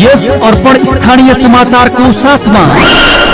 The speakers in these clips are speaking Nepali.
यस अर्पण स्थानीय समाचारको साथमा।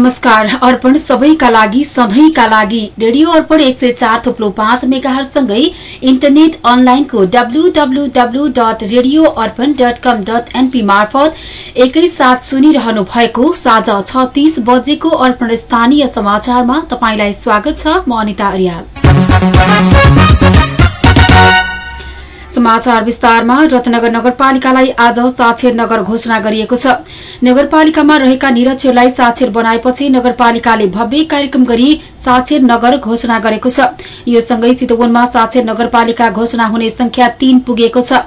नमस्कार अर्पण सबैका लागि सधैँका लागि रेडियो अर्पण एक सय चार थुप्लो पाँच मेगाहरूसँगै इन्टरनेट अनलाइनको W W W dot radio Arpan dot com dot NP मार्फत एकैसाथ सुनिरहनु भएको साँझ छ तीस बजेको अर्पण स्थानीय समाचारमा तपाईँलाई स्वागत छ म अनिता अर्याल। समाचार विस्तारमा रत्नगर नगरपालिकालाई आज साक्षर नगर घोषणा गरिएको छ। नगरपालिकामा रहेका निरक्षरलाई साक्षर बनाएपछि नगरपालिकाले भव्य कार्यक्रम गरी साक्षर नगर घोषणा गरेको छ। यो सँगै चितवनमा साक्षर नगरपालिका घोषणा हुने संख्या तीन पुगेको छ।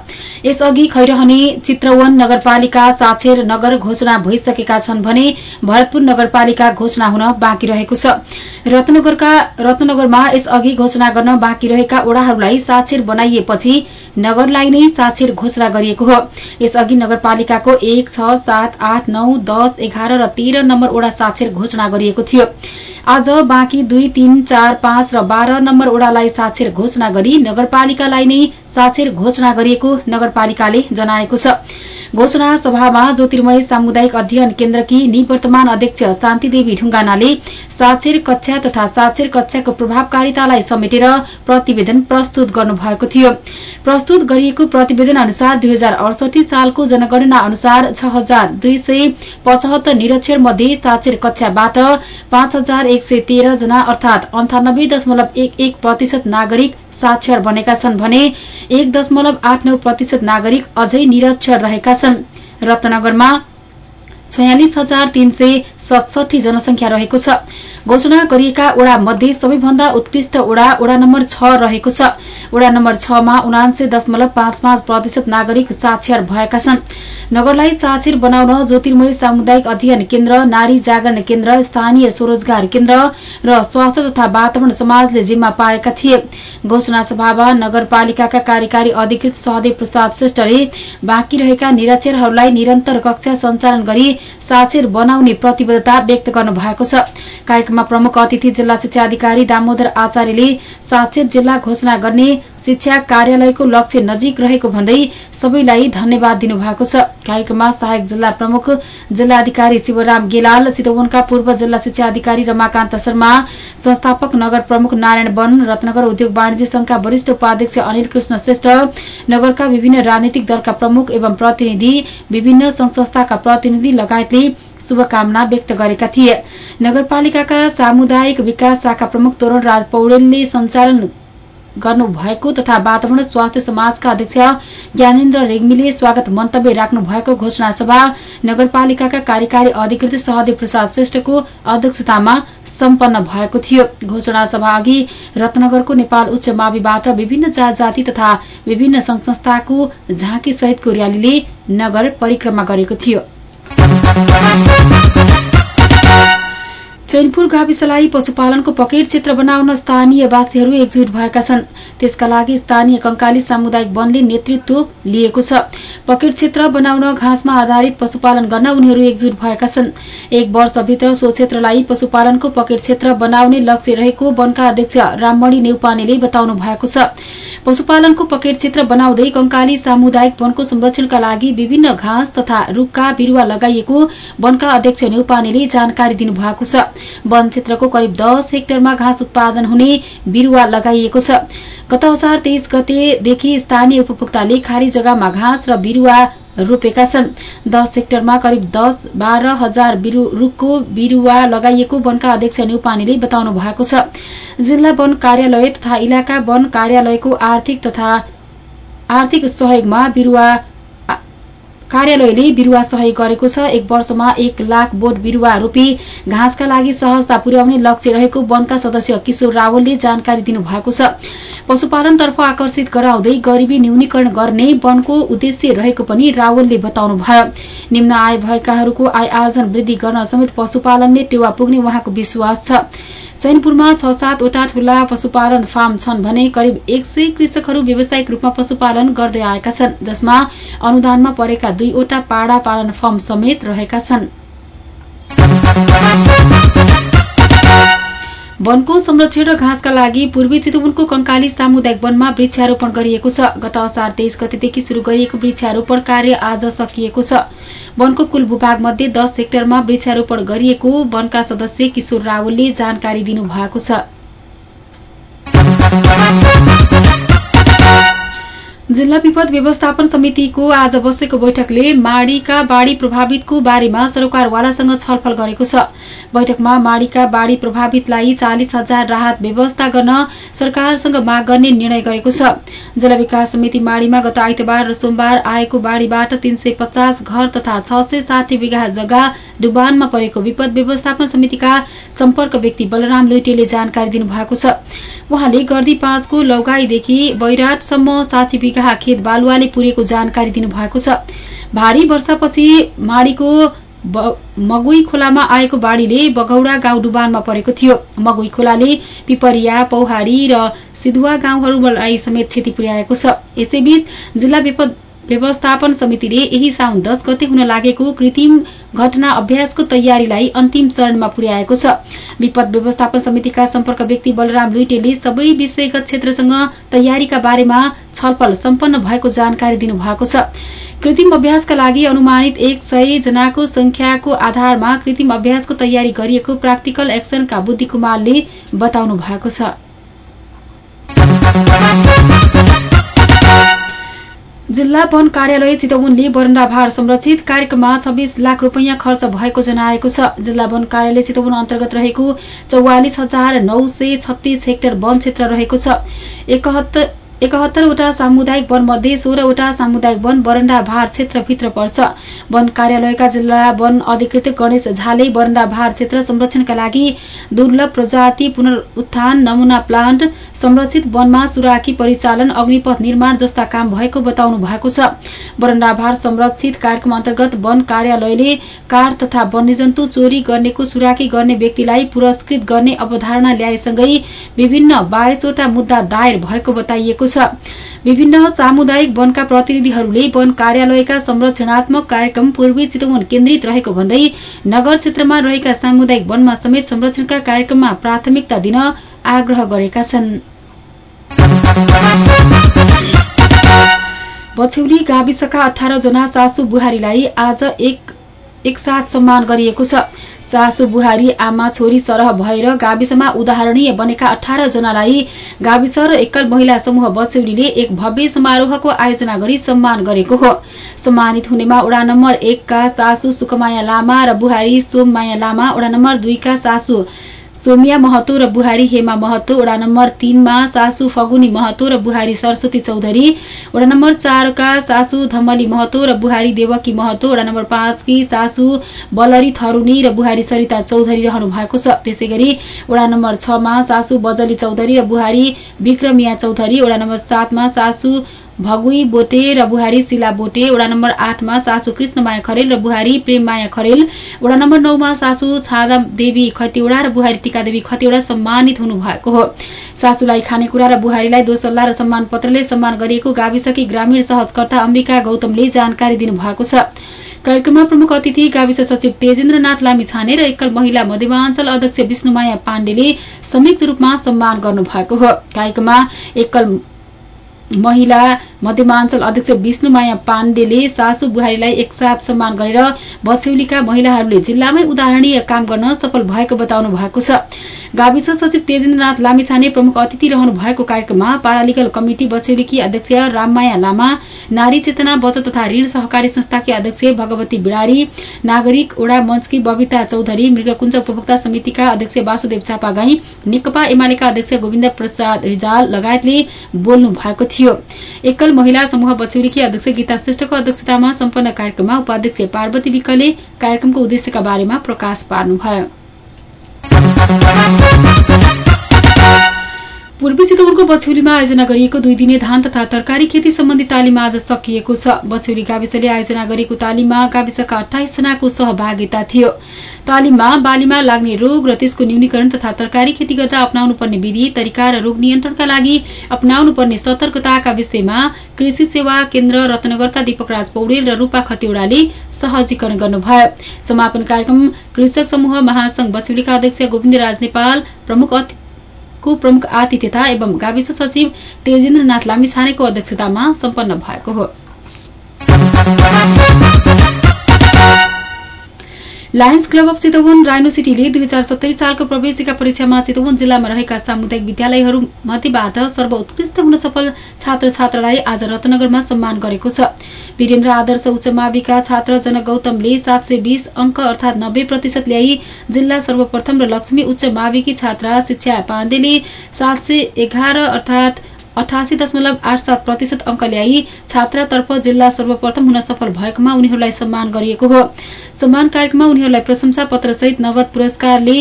यसअघि खैरहने चित्रवन नगरपालिका साक्षर नगर घोषणा भइसकेका छन् भने भरतपुर नगरपालिका घोषणा हुन बाँकी रहेको छ। रत्नगरमा यसअघि घोषणा गर्न बाँकी रहेका ओड़ाहरूलाई साक्षर बनाइएपछि नगरलाई नै साक्षर घोषणा गरिएको हो। यसअघि नगरपालिकाको एक छ सात आठ नौ दस एघार र तेह्र नम्बर ओडा साक्षर घोषणा गरिएको थियो। आज बाँकी दुई तीन चार पाँच र बाह्र नम्बर ओडालाई साक्षर घोषणा गरी नगरपालिकालाई नै साक्षर घोषणा गरिएको नगरपालिकाले जनाएको छ। घोषणा सभामा ज्योतिर्मय सामुदायिक अध्ययन केन्द्रकी निवर्तमान अध्यक्ष शान्तिदेवी ढुङ्गानाले साक्षर कक्षा तथा साक्षर कक्षाको प्रभावकारितालाई समेटेर प्रतिवेदन प्रस्तुत गर्नुभएको थियो। प्रस्तुत गरिएको प्रतिवेदन अनुसार दुई हजार अडसठी सालको जनगणना अनुसार छ हजार निरक्षर मध्ये साक्षर कक्षाबाट पाँच हजार एक सय तेह्र जना अर्थात अन्ठानब्बे दशमलव एक एक प्रतिशत नागरिक साक्षर बनेका छन् भने एक दशमलव आठ नौ प्रतिशत नागरिक अझै निरक्षर रहेका छन्। रत्नगरमा छयालिस हजार तीन सय सतसठी जनसंख्या रहेको छ। घोषणा गरिएका ओडा मध्ये सबैभन्दा उत्कृष्ट ओडा ओडा नम्बर छ रहेको छ। ओडा नम्बर छमा उनान्से दशमलव पाँच पाँच प्रतिशत नागरिक साक्षर भएका छन्। नगरलाई साक्षर बनाउन ज्योतिर्मय सामुदायिक अध्ययन केन्द्र नारी जागरण केन्द्र स्थानीय स्वरोजगार केन्द्र र स्वास्थ्य तथा वातावरण समाजले जिम्मा पाएका थिए। घोषणा सभामा नगरपालिकाका कार्यकारी अधिकृत सहदेव प्रसाद श्रेष्ठले बाँकी रहेका निरक्षरहरूलाई निरन्तर कक्षा सञ्चालन गरी साक्षर बनाउने प्रतिबद्धता व्यक्त गर्नु भएको छ। कार्यक्रममा प्रमुख अतिथि जिल्ला शिक्षा अधिकारी दामोदर आचार्यले साक्षर जिल्ला घोषणा गर्ने शिक्षा कार्यालयको लक्ष्य नजिक रहेको भन्दै सबैलाई धन्यवाद दिनुभएको छ। कार्यक्रममा सहायक जिल्ला प्रमुख जिल्ला अधिकारी शिवराम गेलाल चितवनका पूर्व जिल्ला शिक्षा अधिकारी रमाकान्त शर्मा संस्थापक नगर प्रमुख नारायण वन रत्नगर उद्योग वाणिज्य संघका वरिष्ठ उपाध्यक्ष अनिल कृष्ण श्रेष्ठ नगरका विभिन्न राजनीतिक दलका प्रमुख एवं प्रतिनिधि विभिन्न संघ संस्थाका प्रतिनिधि लगायतले शुभकामना व्यक्त गरेका थिए। नगरपालिकाका सामुदायिक विकास शाखा प्रमुख तोरण राज पौडेलले सञ्चालन गर्नु भएको तथा वातावरण स्वास्थ्य समाजका अध्यक्ष ज्ञानेन्द्र रेग्मीले स्वागत मन्तव्य राख्नु भएको घोषणा सभा नगरपालिकाका कार्यकारी अधिकृत सहदेव प्रसाद श्रेष्ठको अध्यक्षतामा सम्पन्न भएको थियो। घोषणा सभा अघि रत्नगरको नेपाल उच्च माविबाट विभिन्न जाति तथा विभिन्न संघ संस्थाको झाँकी सहितको र्यालीले नगर परिक्रमा गरेको थियो। चैनपुर गाविसलाई पशुपालनको पकेट क्षेत्र बनाउन स्थानीयवासीहरू एकजुट भएका छन्। त्यसका लागि स्थानीय कंकाली सामुदायिक वनले नेतृत्व लिएको छ। पकेट क्षेत्र बनाउन घाँसमा आधारित पशुपालन गर्न उनीहरू एकजुट भएका छन्। एक वर्षभित्र सो क्षेत्रलाई पशुपालनको पकेट क्षेत्र बनाउने लक्ष्य रहेको वनका अध्यक्ष राममणि नेउपानेले बताउनु भएको छ। पशुपालनको पकेट क्षेत्र बनाउँदै कंकाली सामुदायिक वनको संरक्षणका लागि विभिन्न घाँस तथा रूखका बिरूवा लगाइएको वनका अध्यक्ष नेउपानेले जानकारी दिनुभएको छ। वन क्षेत्रको करिब दस हेक्टरमा घाँस उत्पादन हुने बिरूवा लगाइएको छ। गत असार तेइस गतेदेखि स्थानीय उपभोक्ताले खाली जग्गामा घाँस र बिरूवा रोपेका छन्। दस हेक्टरमा करिब दस बाह्र हजार रूखको बिरूवा लगाइएको वनका अध्यक्ष न्यौपानेले बताउनु भएको छ। जिल्ला वन कार्यालय तथा इलाका वन कार्यालयको आर्थिक तथा आर्थिक सहयोगमा बिरूवा कार्यालयले बिरूवा सहयोग गरेको छ। एक वर्षमा एक लाख बोट बिरूवा रोपी घाँसका लागि सहजता पुर्याउने लक्ष्य रहेको वनका सदस्य किशोर रावलले जानकारी दिनुभएको छ। पशुपालनतर्फ आकर्षित गराउँदै गरिबी न्यूनीकरण गर्ने वनको उद्देश्य रहेको पनि रावलले बताउनुभयो। निम्न आय भएकाहरूको आय आर्जन वृद्धि गर्न समेत पशुपालनले टेवा पुग्ने उहाँको विश्वास छ। चैनपुरमा छ सातवटा ठूला पशुपालन फार्म छन् भने करिब एक सय कृषकहरू व्यावसायिक रूपमा पशुपालन गर्दै आएका छन् जसमा अनुदानमा परेका दुईवटा पाडा पालन फर्म समेत रहेका छन्। वनको संरक्षण र घाँसका लागि पूर्वी चितवनको कंकाली सामुदायिक वनमा वृक्षारोपण गरिएको छ। गत असार तेइस गतेदेखि शुरू गरिएको वृक्षारोपण कार्य आज सकिएको छ। वनको कुल भूभाग मध्ये दस हेक्टरमा वृक्षारोपण गरिएको वनका सदस्य किशोर रावलले जानकारी दिनुभएको छ। जिल्ला विपद व्यवस्थापन समितिको आज बसेको बैठकले माडीका बाढ़ी प्रभावितको बारेमा सरकारवालासँग छलफल गरेको छ। बैठकमा माडीका बाढ़ी प्रभावितलाई चालिस हजार राहत व्यवस्था गर्न सरकारसँग माग गर्ने निर्णय गरेको छ। जिल्ला विकास समिति माडीमा गत आइतबार र सोमबार आएको बाढ़ीबाट तीन सय पचास घर तथा छ सय साठी बिघा जग्गा डुबानमा परेको विपद व्यवस्थापन समितिका सम्पर्क व्यक्ति बलराम लुइटेले जानकारी दिनुभएको छ। उहाँले गर्दी पाँचको लौगाईदेखि बैराटसम्म साठी खेत बालुवाले पुरेको जानकारी दिनुभएको छ। भारी वर्षापछि माडीको मगुई खोलामा आएको बाढ़ीले बगौडा गाउँ डुबानमा परेको थियो। मगुई खोलाले पिपरिया पौहारी र सिधुवा गाउँहरूलाई समेत क्षति पुर्याएको छ। यसैबीच जिल्ला विपद व्यवस्थापन समितिले यही साउन दश गते हुन लागेको कृत्रिम घटना अभ्यासको तयारीलाई अन्तिम चरणमा पुर्याएको छ। विपद व्यवस्थापन समितिका सम्पर्क व्यक्ति बलराम लुइटेले सबै विषयगत क्षेत्रसँग तयारीका बारेमा छलफल सम्पन्न भएको जानकारी दिनुभएको छ। कृत्रिम अभ्यासका लागि अनुमानित एक सय जनाको संख्याको आधारमा कृत्रिम अभ्यासको तयारी गरिएको प्राक्टिकल एक्सनका बुद्धि कुमारले बताउनु भएको छ। जिल्ला वन कार्यालय चितवनले बरण्डाभार संरक्षित कार्यक्रममा छब्बीस लाख रूपियाँ खर्च भएको जनाएको छ। जिल्ला वन कार्यालय चितवन अन्तर्गत रहेको चौवालिस हजार नौ सय छत्तीस हेक्टर वन क्षेत्र रहेको छ। एकहत्तरवटा सामुदायिक वन मध्ये सोह्रवटा सामुदायिक वन बरण्डा भार क्षेत्रभित्र पर्छ। वन कार्यालयका जिल्ला वन अधिकृत गणेश झाले। बरण्डा भार क्षेत्र संरक्षणका लागि दुर्लभ प्रजाति पुनरुत्थान नमूना प्लान्ट संरक्षित वनमा सुराकी परिचालन अग्निपथ निर्माण जस्ता काम भएको बताउनु भएको छ। बरण्डा भार संरक्षित कार्यक्रम अन्तर्गत वन कार्यालयले काठ तथा वन्यजन्तु चोरी गर्नेको सुराकी गर्ने व्यक्तिलाई पुरस्कृत गर्ने अवधारणा ल्याएसँगै विभिन्न बाइसवटा मुद्दा दायर भएको बताइएको छ। विभिन्न सामुदायिक वनका प्रतिनिधिहरूले वन कार्यालयका संरक्षणात्मक कार्यक्रम पूर्वी चितवन केन्द्रित रहेको भन्दै नगर क्षेत्रमा रहेका सामुदायिक वनमा समेत संरक्षणका कार्यक्रममा प्राथमिकता दिन आग्रह गरेका छन्। बछौली गाविसका अठार जना सासु बुहारीलाई आज एक एकसाथ सम्मान गरिएको छ। सासु बुहारी आमा छोरी सरह भएर गाविसमा उदाहरणीय बनेका अठार जनालाई गाविस र एकल महिला समूह बछौलीले एक भव्य समारोहको आयोजना गरी सम्मान गरेको हो। सम्मानित हुनेमा वडा नम्बर एकका सासु सुकमाया लामा र बुहारी सोममाया लामा वडा नम्बर दुईका सासु सोमिया महतो र बुहारी हेमा महतो वडा नम्बर तीनमा सासू फगुनी महतो र बुहारी सरस्वती चौधरी वडा नम्बर चारका सासू धमली महतो र बुहारी देवकी महतो वडा नम्बर पाँचकी सासू बलरी थरुनी र बुहारी सरिता चौधरी रहनु भएको छ त्यसै गरी वडा नम्बर छमा सासू बजली चौधरी र बुहारी विक्रमिया चौधरी वडा नम्बर सातमा सासू भगुई बोटे र बुहारी शिला बोटे वडा नम्बर आठमा सासू कृष्णमाया खरेल र बुहारी प्रेममाया खरेल। वडा नम्बर नौमा सासू छादा देवी खतिवडा र बुहारी टीकादेवी खतिवडा सम्मानित हुनु भएको हो। सासूलाई खानेकुरा र बुहारीलाई दोसल्ला र सम्मान पत्रले सम्मान गरिएको गाविसकी ग्रामीण सहजकर्ता अम्बिका गौतमले जानकारी दिनुभएको छ। कार्यक्रममा प्रमुख अतिथि गाविस सचिव तेजेन्द्रनाथ लामी छाने र एकल महिला मध्यमाञ्चल अध्यक्ष विष्णुमाया पाण्डेले संयुक्त रूपमा सम्मान गर्नुभएको हो। कार्यक्रममा एकल महिला मध्यमाञ्चल अध्यक्ष विष्णुमाया पाण्डेले सासू बुहारीलाई एकसाथ सम्मान गरेर बछौलीका महिलाहरूले जिल्लामै उदाहरणीय काम गर्न सफल भएको बताउनु भएको छ। गाविस सचिव तेजेन्द्रनाथ लामिछाने प्रमुख अतिथि रहनु भएको कार्यक्रममा पारालिगल कमिटी बछौलीकी अध्यक्ष राममाया लामा नारी चेतना बचत तथा ऋण सहकारी संस्थाकी अध्यक्ष भगवती बिडारी नागरिक ओडा मञ्चकी बबिता चौधरी मृगकुञ्ज उपभोक्ता समितिका अध्यक्ष वासुदेव चापागाई नेकपा एमालेका अध्यक्ष गोविन्द प्रसाद रिजाल लगायतले बोल्नु भएको थियो। एकल महिला समूह बछौलीकी अध्यक्ष गीता श्रेष्ठको अध्यक्षतामा सम्पन्न कार्यक्रममा उपाध्यक्ष पार्वती विकले कार्यक्रमको उद्देश्यका बारेमा प्रकाश पार्नुभयो। पूर्वी चितवनको बछौलीमा आयोजना गरिएको दुई दिने धान तथा तरकारी खेती सम्बन्धी तालिम आज सकिएको छ। बछौली गाविसले आयोजना गरेको तालिममा गाविसका अठाइस जनाको सहभागिता थियो। तालिममा बालीमा लाग्ने रोग र त्यसको न्यूनीकरण तथा तरकारी खेती गर्दा अप्नाउनु पर्ने विधि तरिका र रोग नियन्त्रणका लागि अप्नाउनु पर्ने सतर्कताका विषयमा कृषि सेवा केन्द्र रत्नगरका दीपकराज पौडेल र रूपा खतिवड़ाले सहजीकरण गर्नुभयो। समापन कार्यक्रम कृषक समूह महासंघ बछौलीका अध्यक्ष गोविन्द नेपाल प्रमुख को प्रमुख आतिथ्यता एवं गाविस सचिव तेजेन्द्रनाथ लामिछानेको अध्यक्षतामा सम्पन्न भएको हो। Lions Club of Chitwan rhino सिटीले दुई हजार सत्तरी सालको प्रवेशिका परीक्षामा चितवन जिल्लामा रहेका सामुदायिक विद्यालयहरू मध्येबाट सर्वोत्कृष्ट हुन सफल छात्र छात्रालाई आज रत्नगरमा सम्मान गरेको छ। वीरेन्द्र आदर्श उच्च माविका छात्र जनक गौतमले सात सय बीस अंक अर्थात नब्बे प्रतिशत ल्याई जिल्ला सर्वप्रथम र लक्ष्मी उच्च माविकी छात्रा शिक्षा पाण्डेले सात सय एघार अर्थात अठासी दशमलव आठ सात प्रतिशत अंक ल्याई छात्रातर्फ जिल्ला सर्वप्रथम हुन सफल भएकोमा उनीहरूलाई सम्मान गरिएको हो। सम्मान कार्यक्रममा उनीहरूलाई प्रशंसा पत्रसहित नगद पुरस्कारले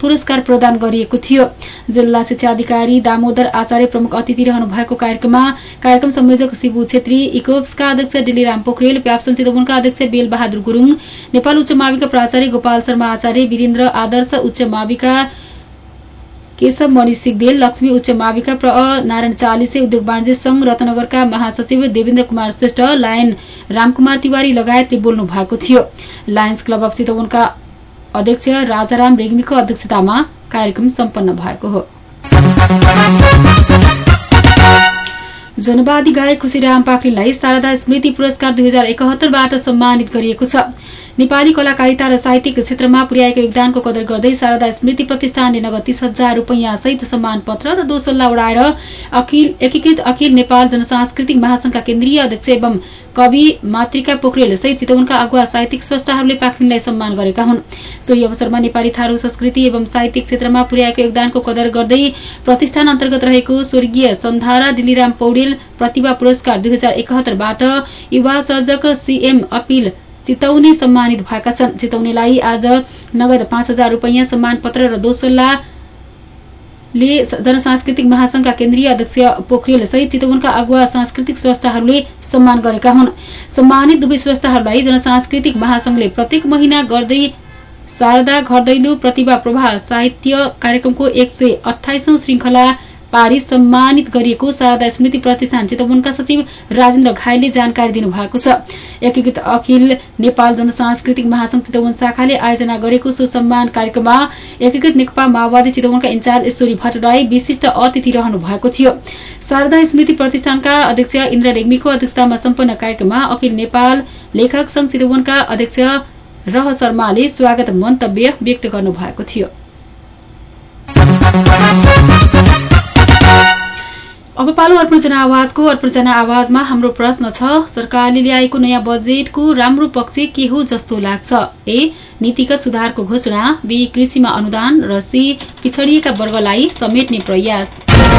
पुरस्कार प्रदान गरिएको थियो। जिल्ला शिक्षा अधिकारी दामोदर आचार्य प्रमुख अतिथि रहनु भएको कार्यक्रममा कार्यक्रम संयोजक शिबु छेत्री इकोप्सका अध्यक्ष डिलीराम पोखरेल प्याप्सन चितवनका अध्यक्ष बेल बहादुर गुरूङ नेपाल उच्च माविका प्राचार्य गोपाल शर्मा आचार्य वीरेन्द्र आदर्श उच्च माविका केशव मणि सिगदेल लक्ष्मी उच्च माविका प्र नारायण चालिसे उद्योग वाणिज्य संघ रत्नगरका महासचिव देवेन्द्र कुमार श्रेष्ठ लायन रामकुमार तिवारी लगायतले बोल्नु भएको थियो। लायन्स क्लब अफ चितवनका अध्यक्ष राजाराम रेग्मीको अध्यक्षतामा कार्यक्रम सम्पन्न भएको हो। जनवादी गायक खुशीराम पाक्रिनलाई शारदा स्मृति पुरस्कार दुई हजार एकहत्तरबाट सम्मानित गरिएको छ। नेपाली कलाकारिता र साहित्यिक क्षेत्रमा पुर्याएको योगदानको कदर गर्दै शारदा स्मृति प्रतिष्ठानले नगद तीस हजार रूपियाँ सहित सम्मान पत्र र दोसल्ला उडाएर एकीकृत अखिल नेपाल जनसांस्कृतिक महासंघका केन्द्रीय अध्यक्ष एवं कवि मातृका पोखरेल सहित चितवनका अगुवा साहित्यिक स्रष्टाहरूले पाक्रिनलाई सम्मान गरेका हुन्। सोही अवसरमा नेपाली थारू संस्कृति एवं साहित्यिक क्षेत्रमा पुर्याएको योगदानको कदर गर्दै प्रतिष्ठान अन्तर्गत रहेको स्वर्गीय सन्धारा दिल्लीराम पौडेल प्रतिभा पुरस्कार दुई हजार एकहत्तरबाट युवा सर्जक सीएम अपिल चितौनी सम्मानित भएका छन्। चितौनीलाई आज नगद पाँच हजार रूपियाँ सम्मान पत्र र दोसल्ला ले जनसांस्कृतिक महासंघका केन्द्रीय अध्यक्ष पोखरेल सहित चितवनका अगुवा सांस्कृतिक स्रष्टाहरूले सम्मान गरेका हुन्। सम्मानित दुवै स्रष्टाहरूलाई जनसांस्कृतिक महासंघले प्रत्येक महिना गर्दै शारदा घर दैलो प्रतिभा प्रवाह साहित्य कार्यक्रमको एक सय अठाइसौं श्रृंखला पारी सम्मानित गरिएको शारदा स्मृति प्रतिष्ठान चितवनका सचिव राजेन्द्र घाइले जानकारी दिनुभएको छ। एकीकृत अखिल नेपाल जनसांस्कृतिक महासंघ चितवन शाखाले आयोजना गरेको सो सम्मान कार्यक्रममा एकीकृत नेकपा माओवादी चितवनका इन्चार्ज ईश्वरी भट्टराई विशिष्ट अतिथि रहनु भएको थियो। शारदा स्मृति प्रतिष्ठानका अध्यक्ष इन्द्र रेग्मीको अध्यक्षतामा सम्पन्न कार्यक्रममा अखिल नेपाल लेखक संघ चितवनका अध्यक्ष रह शर्माले स्वागत मन्तव्य व्यक्त गर्नुभएको थियो। अब पालो अर्पण जना आवाजको अर्पण जना आवाजमा हाम्रो प्रश्न छ सरकारले ल्याएको नयाँ बजेटको राम्रो पक्ष के हो जस्तो लाग्छ? ए नीतिगत सुधारको घोषणा बी कृषिमा अनुदान र सी पिछडिएका वर्गलाई समेट्ने प्रयास।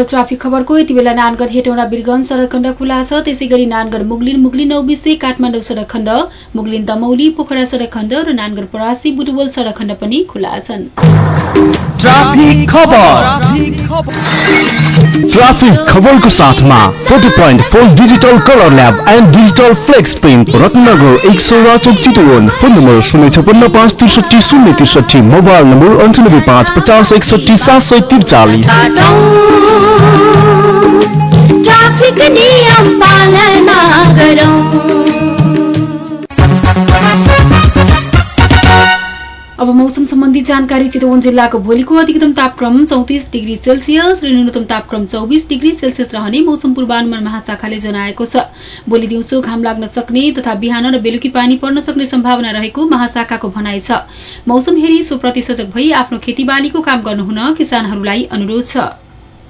पालो ट्राफिक खबरको यति बेला नानगढ हेटौँडा बिरगंज सड़क खण्ड खुला छ। त्यसै गरी नानगढ मुगलिन मुगलिन औबिसे काठमाडौँ सड़क खण्ड मुगलिन दमौली पोखरा सड़क खण्ड र नानगढ परासी बुटवल सड़क खण्ड पनि खुला छन्। ट्राफिक खबर। ट्राफिक खबरको साथमा forty point four digital colour lab and digital flex print Ratnanagar एक सौ चौक चितवन। फोन नम्बर शून्य छपन्न पाँच त्रिसठी शून्य त्रिसठी मोबाइल नम्बर अन्ठानब्बे पाँच पचास एकसठी सात सय त्रिचालिस। ट्राफिक नियम पालना अब मौसम सम्बन्धी जानकारी चितवन जिल्लाको भोलिको अधिकतम तापक्रम चौतिस डिग्री सेल्सियस र न्यूनतम तापक्रम चौबिस डिग्री सेल्सियस रहने मौसम पूर्वानुमान महाशाखाले जनाएको छ। भोलि दिउँसो घाम लाग्न सक्ने तथा बिहान र बेलुकी पानी पर्न सक्ने सम्भावना रहेको महाशाखाको भनाइ छ। मौसम हेरी सोप्रति सजग भई आफ्नो खेतीबालीको काम गर्नुहुन किसानहरूलाई अनुरोध छ।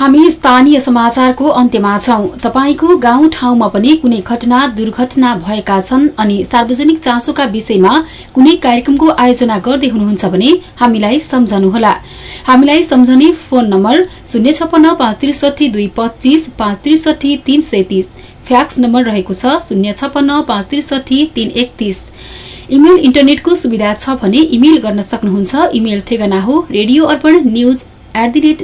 हामी स्थानीय समाचारको अन्त्यमा छौं। तपाईँको गाउँ ठाउँमा पनि कुनै घटना दुर्घटना भएका छन् अनि सार्वजनिक चासोका विषयमा कुनै कार्यक्रमको आयोजना गर्दै हुनुहुन्छ भने हामीलाई सम्झनुहोला। हामीलाई सम्झने फोन नम्बर शून्य छपन्न पाँच त्रिसठी दुई पच्चीस पाँच त्रिसठी तीन सय तीस। फ्याक्स नम्बर रहेको छ शून्य छपन्न पाँच त्रिसठी तीन एकतीस। इमेल इन्टरनेटको सुविधा छ भने इमेल गर्न सक्नुहुन्छ। इमेल ठेगाना हो रेडियो अर्पण न्यूज एट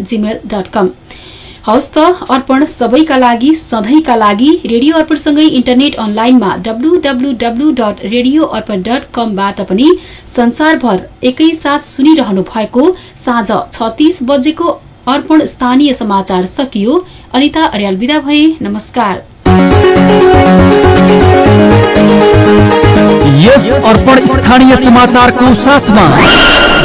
त अर्पण सबैका लागि सधैँका लागि रेडियो अर्पणसँगै इन्टरनेट अनलाइनमा W W W dot radio Arpan dot कमबाट पनि संसारभर एकैसाथ सुनिरहनु भएको साँझ छत्तीस बजेको अर्पण स्थानीय समाचार सकियो। अनिता अर्याल विदा भए। नमस्कार। यस अर्पण स्थानीय समाचारको साथमा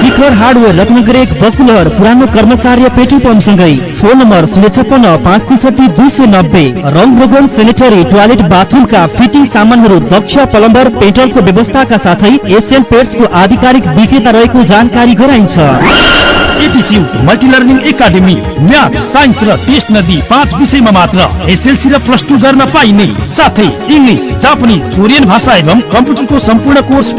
शिखर हार्डवेयर रत्नगर एक बकुलर पुरानो कर्मचार्य पेट्रोल पम्पसँगै। फोन नम्बर शून्य छप्पन्न पाँच त्रिसठी दुई सय नब्बे। रङ रोगन सेनेटरी टोयलेट बाथरुमका फिटिङ सामानहरू दक्ष प्लम्बर पेट्रोलको व्यवस्थाका साथै एसियन पेट्सको आधिकारिक विक्रेता रहेको जानकारी गराइन्छ। एटिच्युट multi learning academy math science र टेस्ट नदी पाँच विषयमा मात्र एसएलसी प्लस टू गर्न पाइने। साथै इङ्ग्लिस जापानिज कोरियन भाषा एवं कम्प्युटरको सम्पूर्ण कोर्स